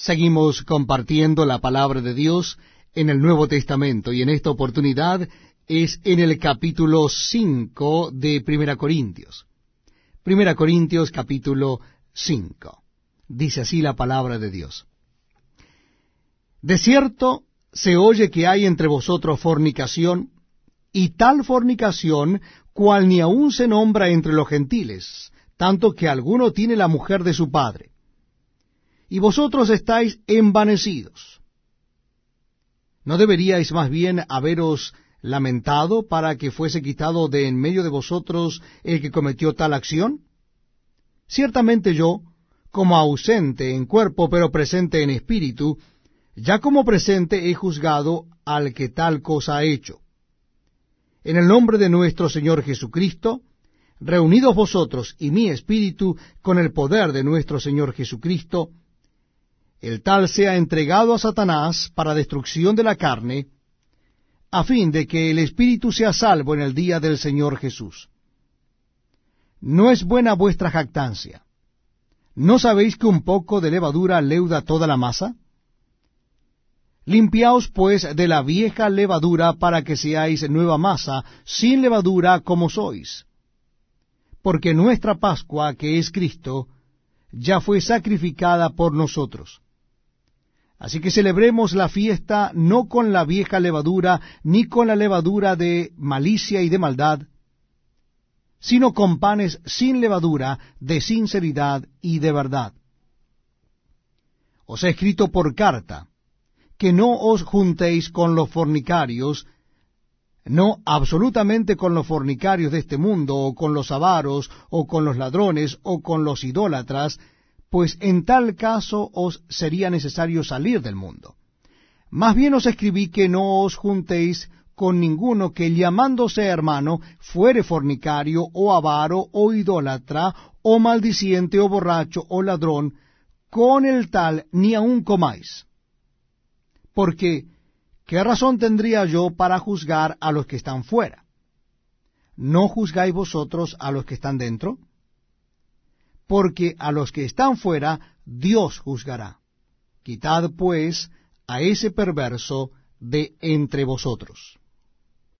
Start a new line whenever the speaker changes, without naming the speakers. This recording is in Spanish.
Seguimos compartiendo la palabra de Dios en el Nuevo Testamento y en esta oportunidad es en el capítulo 5 de Primera Corintios. Primera Corintios capítulo 5. Dice así la palabra de Dios. De cierto se oye que hay entre vosotros fornicación, y tal fornicación cual ni aun se nombra entre los gentiles, tanto que alguno tiene la mujer de su padre y vosotros estáis envanecidos. ¿No deberíais más bien haberos lamentado para que fuese quitado de en medio de vosotros el que cometió tal acción? Ciertamente yo, como ausente en cuerpo pero presente en espíritu, ya como presente he juzgado al que tal cosa ha hecho. En el nombre de nuestro Señor Jesucristo, reunidos vosotros y mi espíritu con el poder de nuestro Señor Jesucristo, el tal sea entregado a Satanás para destrucción de la carne, a fin de que el espíritu sea salvo en el día del Señor Jesús. No es buena vuestra jactancia. ¿No sabéis que un poco de levadura leuda toda la masa? Limpiaos pues de la vieja levadura para que seáis nueva masa, sin levadura como sois. Porque nuestra Pascua, que es Cristo, ya fue sacrificada por nosotros. Así que celebremos la fiesta no con la vieja levadura, ni con la levadura de malicia y de maldad, sino con panes sin levadura, de sinceridad y de verdad. Os he escrito por carta, que no os juntéis con los fornicarios, no absolutamente con los fornicarios de este mundo, o con los avaros, o con los ladrones, o con los idólatras, pues en tal caso os sería necesario salir del mundo. Más bien os escribí que no os juntéis con ninguno que llamándose hermano fuere fornicario o avaro o idólatra o maldiciente o borracho o ladrón, con el tal ni aun comáis. Porque, ¿qué razón tendría yo para juzgar a los que están fuera? ¿No juzgáis vosotros a los que están dentro? Porque a los que están fuera Dios juzgará. Quitad pues a ese perverso de entre vosotros.